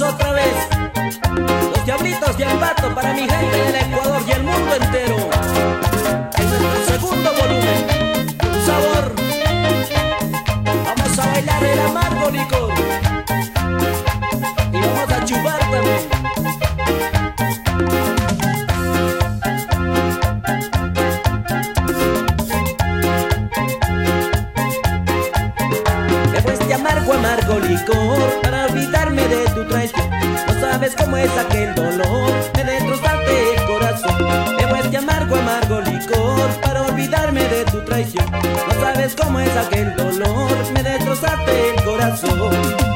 otra vez. Los diablitos de Ambato para mi gente del Ecuador y el mundo entero. Segundo volumen, sabor. Vamos a bailar el amargo licor. Y vamos a chupar también. amargo, amargo licor Para olvidarme de tu traición. No sabes cómo es aquel dolor. Me destrozaste el corazón. Bebo este amargo, amargo licor Para olvidarme de tu traición. No sabes cómo es aquel dolor. Me destrozaste el corazón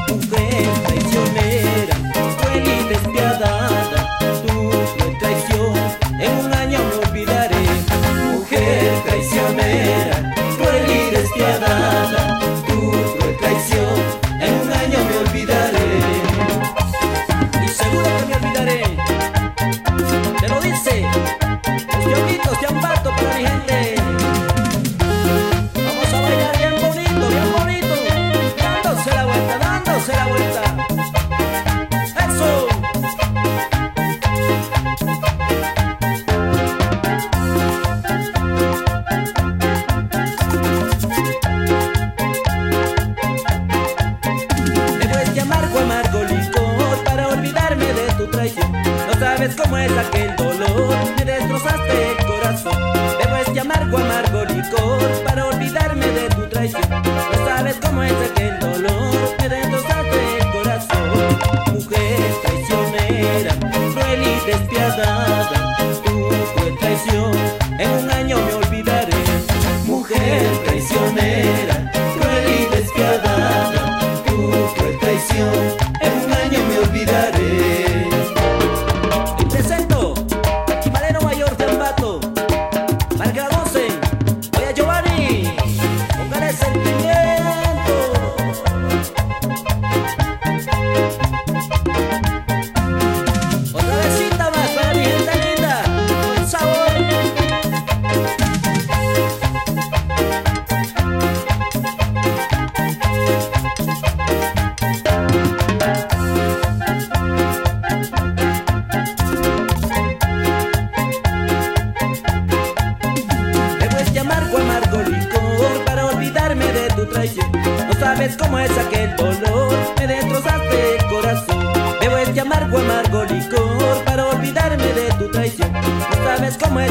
es aquel dolor. Me destrozaste el corazón. Bebo este amargo, amargo licor Para olvidarme de tu traición. No sabes cómo es aquel dolor. Me destrozaste el corazón. Mujer traicionera Cruel y despiadada Tu cruel traición. En un año me olvidaré. Mujer traicionera no sabes cómo es aquel dolor, me destrozaste el corazón. Bebo este amargo, amargo licor para olvidarme de tu traición. No sabes cómo es